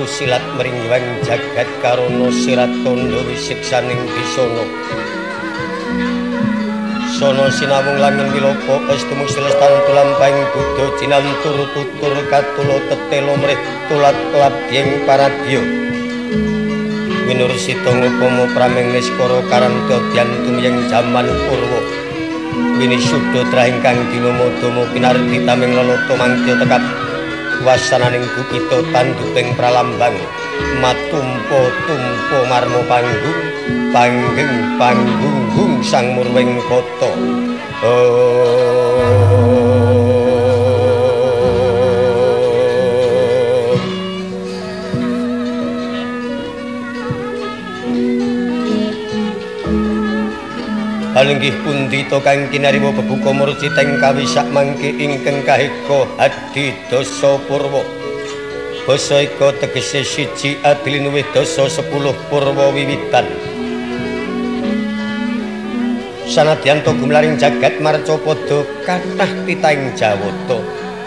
mastu silat meringwang jagat karono sirat tondo wisiksaning bisono sono sinawung langin wilopo estu mustilestan tulampaing budo jinan tutur katulo tetelo merih tulat kelap dieng paradio winur sitong upomo prameng niskoro karanto diantum jaman purwo wini sudo trahingkang dinomodomo pinarti tameng loloto mangkio tekap wasananing gupito tanduping pralambang matumpo tumpo marmo panggung panggeng panggung sang murwing kota. Alenggih pundi to kang kinariwa bebuka murci teng kawisak mangke ingkang kahiko dosa purwa? Basa ika tegese siji adilin wih dosa sepuluh purwa wiwitan. Sanadyan to gumlaring jagat marca padha kathah titaing jawata.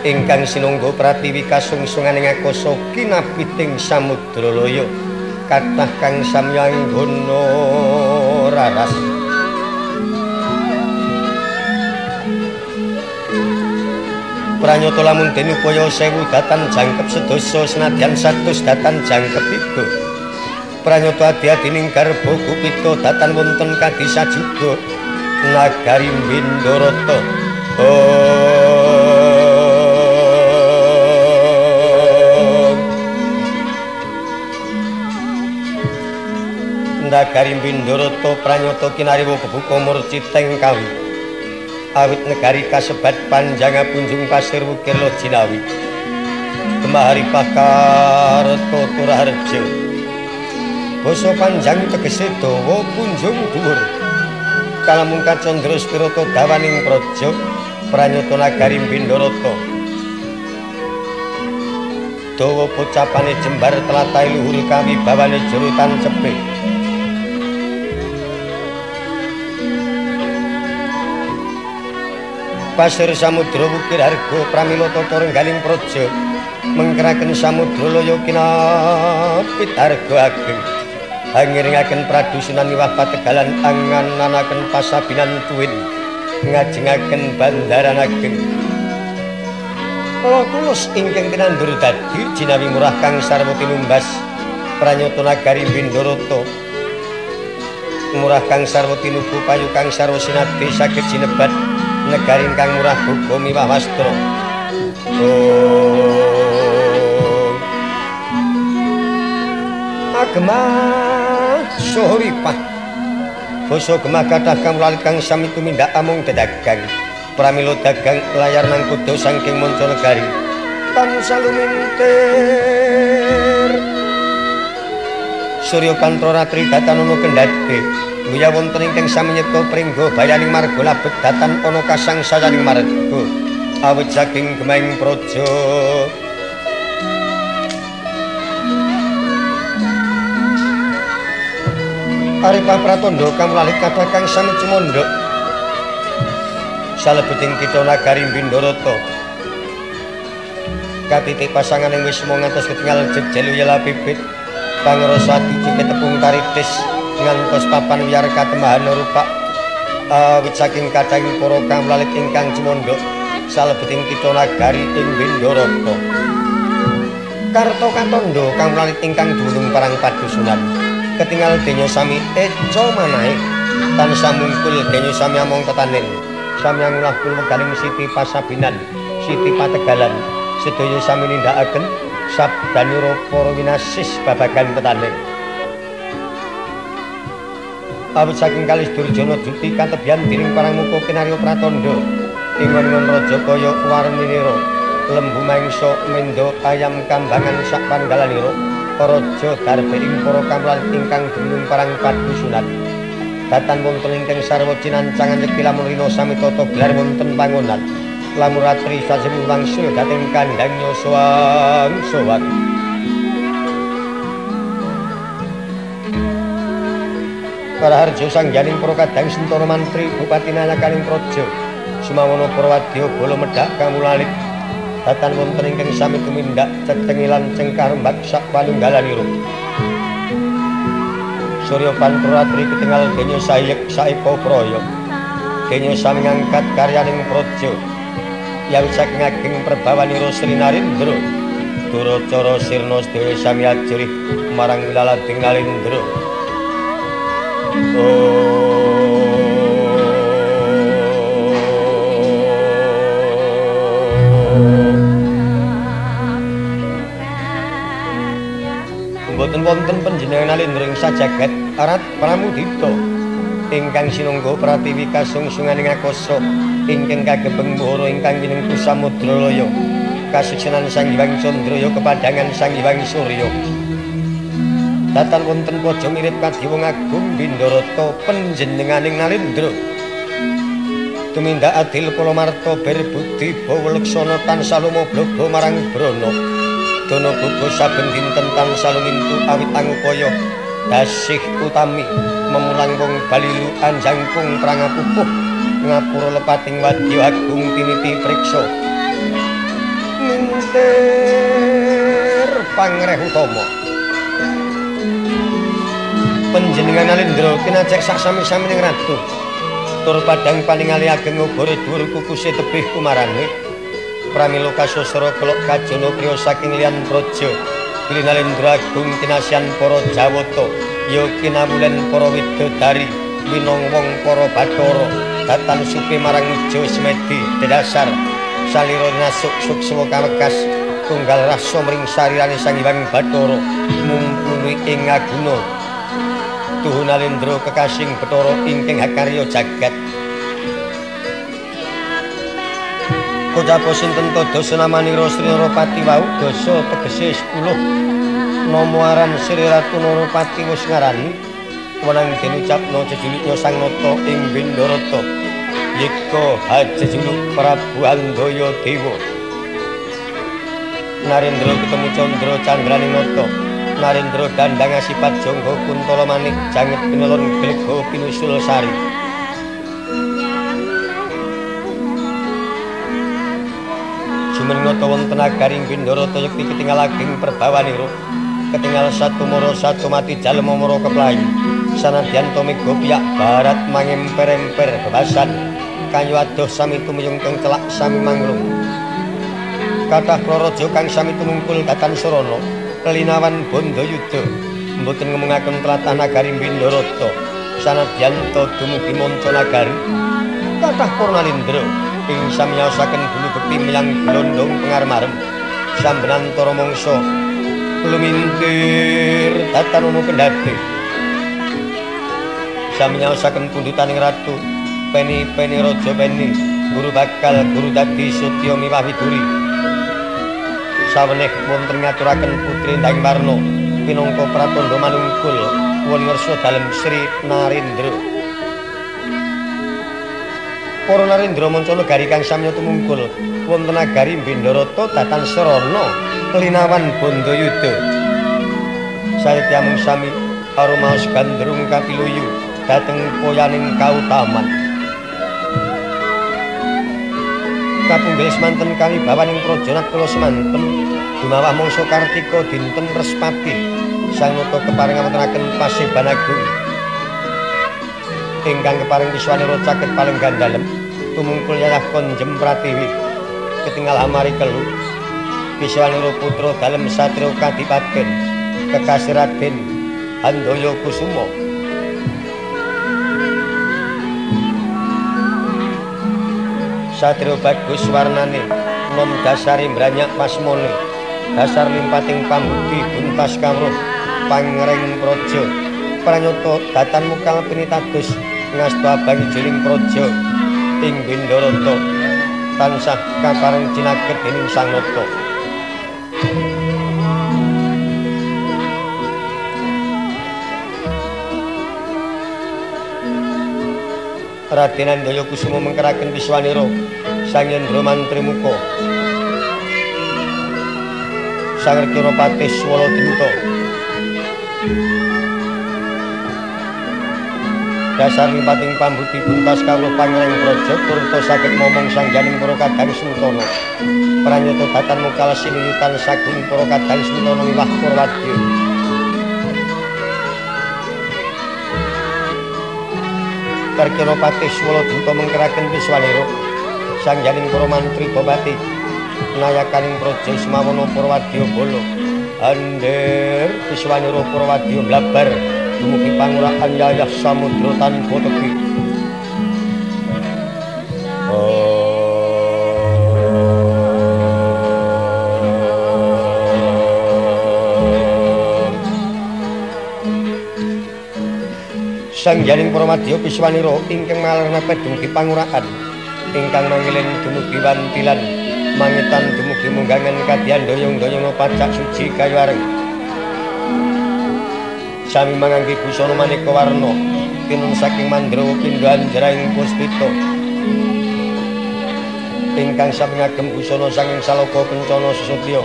Ingkang sinungga pratiwi kasungsunganing akasa kinabiting samudra loya. Kathah kang samyang guna raras Pranyata lamun dene upaya sewu datan jangkep sedasa senadyan satus datan jangkep iku. Pranyata adi-adining garba gupita datan wonten kadisa juga nagari Bindarata. Nagari Bindarata pranyata kinariwa kebuka murciteng kawi. Awit negari kasebat panjang punjung pasir wukir lo jinawi. Kemahari pakar tutur harjo. Boso panjang tegesi dowo punjung dhuwur. Kalamun kacondro spiroto dawaning projo pranyoto nagari bindoroto dowo pocapane jembar telatai luhur kami bawane jurutan cepik pasir samudra wukir harga pramila tata rengganing praja. Mengkeraken samudra laya kinapit harga ageng. Hangiringaken pradusunan miwah pategalan angan-anaken pasabinan tuwin. Ngajengaken bandaran ageng. Kala tulus ingkang tinandur dadi jinawi murah kang sarwa tinumbas pranyata nagari Bindarata murah kang sarwa tinubu payu kang sarwa sinati saged jinebat negari kang murah buku miwah wastra Agema Sohoripah Boso gemah kathah kang lalit kang sami tumindak amung dedagang pramila dagang layar nang kudo saking manca negari tansah lumintir. Surya Kantra Ratri Datanono Kendhate Buya wonten ingkang sami nyipta pringgo bayaning marga labet datan ana kasang sayaning marga awit saking gemeng praja. Aripah Pratandha kang lalit kathah kang sami cumandha salebeting kita nagari Bindarata katitik pasangan yang wis mau ngantos ketinggal jejelu yala bibit. Pangrasa dicike tepung karitis ngantos papan wiyar katemahan rupa awit saking kadang para kang lalit ingkang cumandha salebeting kita nagari ing Bindarata Karto Katondo kang lalit ingkang dunung parang padusunan. Ketinggal denya sami eco manahe tansah mungkul denya sami among tetanen sami ngulah kulweganing Siti Pasabinan Siti Pategalan. Sedaya sami nindakaken sabdanira para winasis babagan tetanen awit saking kalis Durjana Duti katebyan diring parang muka kinarya pratandha. Ing wangun raja kaya warninira lembu mangsa mendo ayam kambangan sak panggalanira. Raja darbe ing para kamlan ingkang dunung parang padusunan datan wonten ingkang sarwa cinancangan yekti lamun rina sami tata gelar wonten pangonan. Lamun ratri sasem wangsul dhateng kandhang nyoswang sowak Karaharjo sangjaning para kadang Sentara Mantri Bupati Nayakaling Praja Sumawana Prawadya bala medhak kamulalit. Datan wonten ingkang sami tumindak cetengilan cengkar mbaksa panunggalaniro Surya Panturatri ketinggal denyo sayek saipo proyo denyo sami ngangkat karyaning projo yang saking ageng perbawaniro Sri Narindro Durocoro Sirno Dewi Sami Ajurih marang wilala tingalindro Oh boten wonten panjenengan alindring sajagat arat pramudita. Ingkang sinungga pratiwi kasungsungane ngakoso ingkang kagebeng muhara ingkang minengku samudra laya kasiksanan sang hyang candraya kepadangan sang hyang surya datan wonten paja mirip kadhi wong agung bindarata panjenenganing nalindra. Tumindak adil kula marta berbudi bawa leksana tansah lumoblog marang brana. Dono buku saben dinten tansah lumintu awit angupaya. Dasih utami memulang wong balilu anjangkung prangapupuh. Ngapura lepating wadya agung tiniti priksa. Mintir pangreh utama panjenengan alindra kinajek sak sami-sami ratu. Tur padang paningali ageng obore dhuwur kukuse tebih kumarane. Pramila kasosro kelok kajono priya saking liyan praja. Bilinalendra Agung kinasian para Jawata. Ya kinamulen para widodari winong-wong para Bathara. Datan suke marang Ujo Semedi dedasar. Salira nasuk suksma kawekas tunggal rasa mring sarirane Sang Hyang Bathara mumpuni ing aguna Tuhunalendra kekasing Bathara ingkang hakarya jagat. Kocapa sinten to dosa namanira Sri Narapati wau? Dosa tegese 10 Nama aran Sri Ratu Narapati wis ngarani. Wenang den ucapno jejuluknya Sang Nata ing Bindarata Yika hajejuluk Prabu Andaya Dewa. Narendra ketemu Candra Candraning Nata Narendra dandang asipat jangga Kuntala Manik jangit pinelon glega pinusul sari. Jumenengata wonten agaring Bindarata yekti ketingal ageng perbawaniro ketingal satu moro satu mati jalem moro keplayu. Sanadyan to mega piyak barat mangemper-emper bebasan kayu adoh sami tumuyung kang celak sami mangrung. Kathah praraja kang sami tumungkul datan sarana linawan bandayuda mboten ngomongaken tlatah nagari Bindarata sanadyan to dumugi nagari. Kathah purnalindra ing samyaosaken bulu bekti miyang glondong pengarmarem sambenantara mangsa. Lumintir tatanono kendhati. Samyaosaken pundhutaning ratu. Peni-peni raja peni. Guru bakal guru dadi sutya miwah saweneh wonten ngaturaken putri ndang warna pinangka pratandha manungkul wonten ngarsa dalem Sri Narendra Para narendra mancana gari kang samya tumungkul wonten nagari Bendarata datan Serana linawan Bandayuda. Saetya mung sami arumaos gandrung kapiluyu dhateng poyaning kautaman. Kapunggil semanten kami bawaning praja kula semanten. Dumawah mangsa Kartika dinten Respati sang nata keparing wontenaken paseban agung. ingkang keparing wiswanira caket paling gandalem tumungkul yayah konjem pratiwi. Ketinggal amari kelu. Wiswanira putra dalem satrio kadipaten kekasih raden handoyo kusumo satrio bagus warnane nom dasari mbranyak pasmone. Dasar limpating pambudi buntas kamruh pangreng projo pranyoto datan mukal pinitados ngastu abang juling projo ing Bindarata tansah kapareng cinaket dening Sang Nata Raden Andaya Kusuma mengkeraken Wiswanira Sang Yendra Mantri Muka. Sang Rekira Patih Swala Dinta dasar limpating pambuti buntas kawruh pangreng praja turta saged momong sangjaning para kadang sentana. Pranyata datan mukal sinuyutan sagung para kadang sentana miwah Purwadya Karkira patih swala duta mengkeraken Wiswanira sangjaning para mantri bobati nayakaning praja semawana Purwadya bala Ander Wiswanira Purwadya blabar dumugi pangurahan yayah samudra tanpa tepi. Sang jaring Pramadya Piswanira ingkang malarna dumugi pangurahan ingkang mangilin dumugi wantilan mangitan dumugi munggangan kadyan doyong-doyong pacak suci kayu areng. Sami mangangge busana maneka warna kinun saking mandrawa pindho anjraing puspita. Ingkang sami ngagem busana saking saloka kencana susutya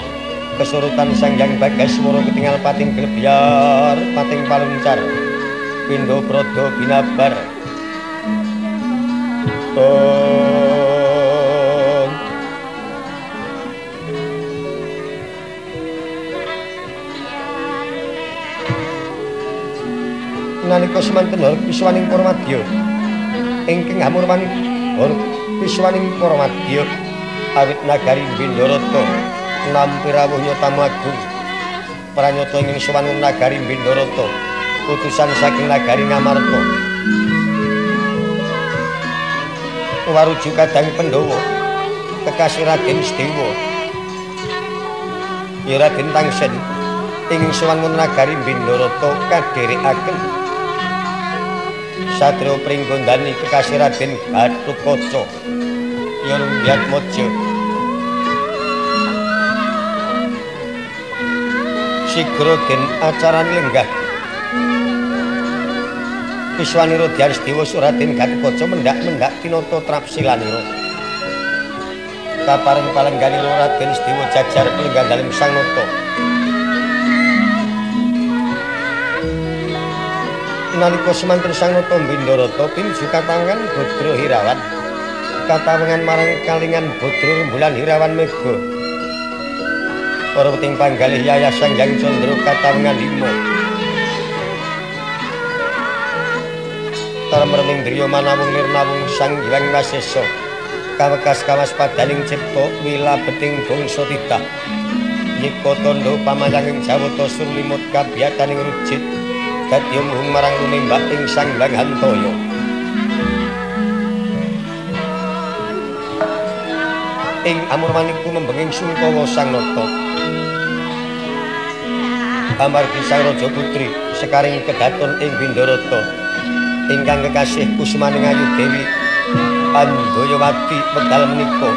kesurutan sangjang bagaswara ketingal pating glebyar pating paluncar pindho brada binabar nalika semanten piswaning para madya ingkang amurwan hor piswaning para madya awit nagari Bindarata nampi rawuhnya tamu agung pranyata ing suwanung nagari Bindarata utusan saking nagari Ngamarta waruju kadang Pandhawa kekasih Raden Sedewa. Ya Raden Tangsen ing suwanung nagari Bindarata kadherekaken. Satrio Pringgondani kekasih Raden Gatotkaca yen biat mojo. Sigro den acarane lenggah Wiswaniro Dyar Dewa Suraden Gatotkaca mendak-mendak tinata trapsilaniro Kaparing palengganiro Raden Dewa jajar lenggah dalem sang nata. Nalika semanten sang nata Bindarata pinju katangan Badra Hirawan. Katawengan marang kalingan Badra rembulan Hirawan Mega. Para weting panggalih Yayah Sangjang Candra katawengan lima Tarmreming driya manawung nirnawung Sang Hyang Wasesa kawekas kawas padaning cipta wila beting bangsa titah Yika tondo pamayanging jawata surlimut kabiyataning rujit dadi umhung marang lumembah ing sang Hyang Hantaya. Ing amurmaniku membenging sungkawa sang nata. Amargi sang raja putri sekaring kedaton ing Bindarata ingkang kekasih kusmaning ayu dewi. Andayawati wekdal menika.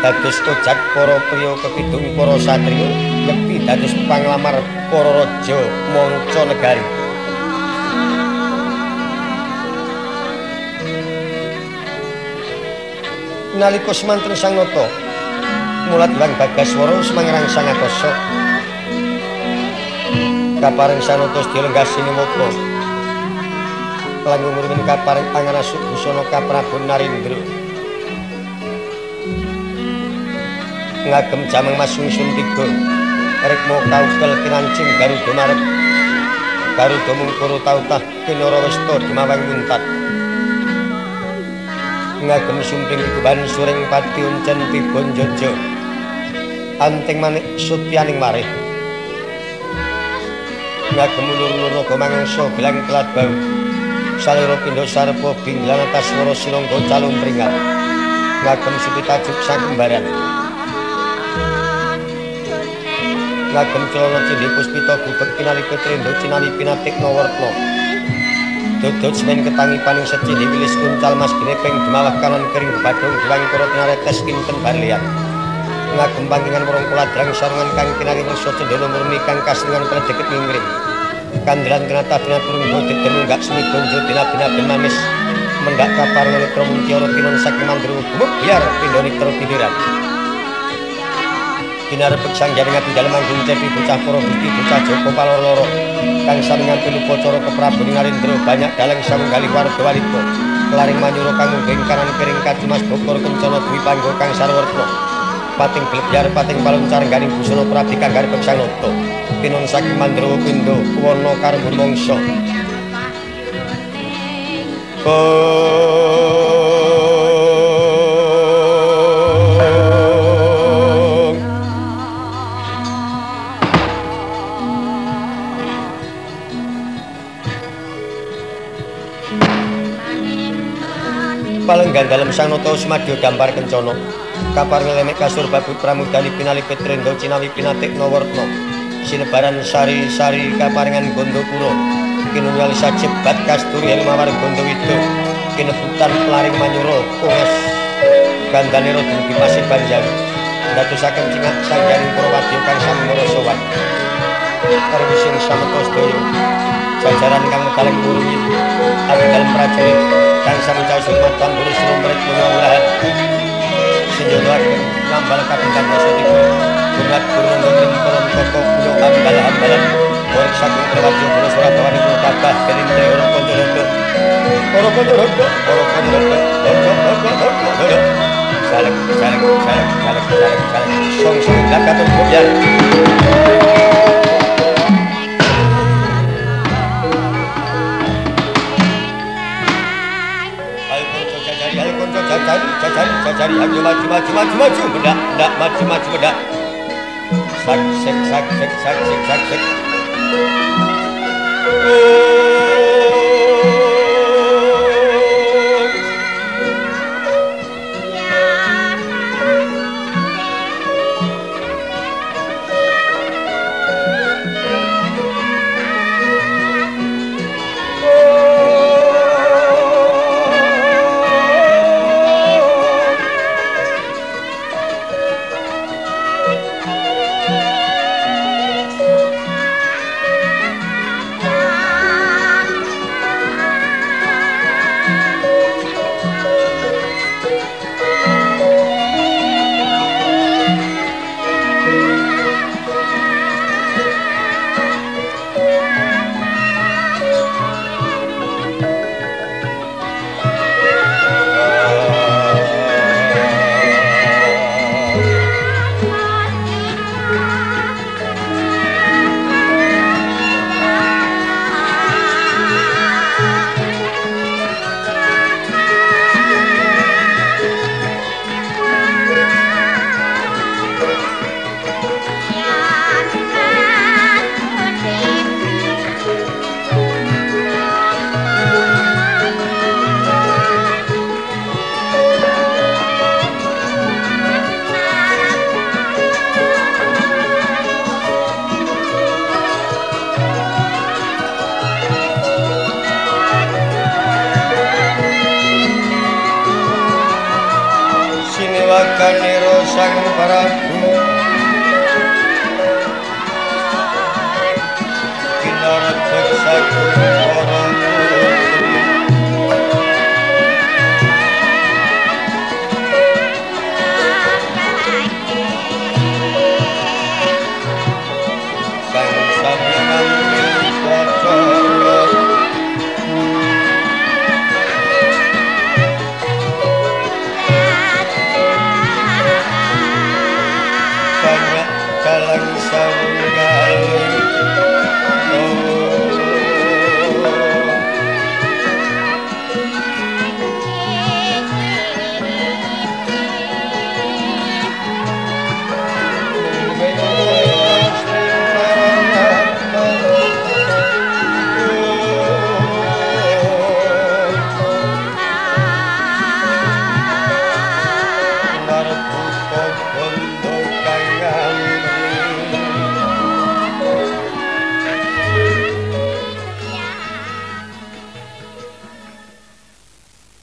Dados ojak para priya kepidung para satriya yekti dados panglamar para raja manca negari. nalika semanten sang nata mulat Hyang Bagaswara semangrang sang akasa kaparing sang nata dilenggah sinimoko lan ngumurin kaparing pangarasuk busana kaprabon Narendra ngagem jamang masung sun tiga. Rikmo kaukel kinancing garuda marep garuda mungkuru tautah kinara wista dimawang muntat ngagem sumping kuban suring pati uncen tibon jojo. Anting manik sutyaning marih ngagem ulur-ulur naga mangsa gelang kelat bau salira pindha sarpa binglang atas swara sirangga calung pringat ngagem supi tajuk sakembaran ngagem celana cindhi puspita gubek pinalika trendha cinali pinatik nawarna dodot semen ketangi paning seci diwilis kuncal mas binepeng gemawah kanan kering badung juang korot ngaretes kinten barlian. Ngagem pangkingan warung kuladrang sarungan kang kinari merso cendono murni kang kasringan peledeket ngingring kandilan kenata dina turun bodit dan enggak seni gonjo dina bina bin manis mendak kapar ngelitro muntioro pinon saking mandru gumuk biar pindoni terpidiran Ginarepek sang jaringan dalam anggung cepi bocah poro bukti bocah joko palor kang sami ngambil upacara keprabu Narendra banyak dalang samunggali warga walita kelaring manyura kang ngging kanan piring kacimas bokor kencana dwi panggo kang sarwerna pating blebyar pating paluncar garing busana prabi kang garipek sang nata pinun saking mandrawa pindo wana karembun mangsa. Palenggan dalam sang nata sumadyo gambar kencana. Kapar ngelemek kasur babut pramudani pinali petrendo cinawi pinatik nawarna sinebaran sari-sari kaparingan gondopuro kinunjali sajebat kasturi helmawar gondowito kinebutan pelaring manyuro kunges gandane rodo di pasir banjar ndatusaken cingak sanggaring purwadya kang sami ngorosowan karwising sametos doyo jajaran kang medaleng nurungi ati dalem prajurit kang sami caos hormat pambulus rumpret sejodoh lambal kapingkat basa tiga bungat burung gunting kolom koko kulo ambal ambalan Orang sakung kerwajo kulo surat bawa niku tabah kelinte orang konco londo orang konco londo orang konco londo londo londo londo londo salak salak salak salak salak salak song song lakat untuk ya jajari jajari jajari ayo maju maju maju maju mendak mendak maju maju mendak sak sek sak sek sak sek sak sek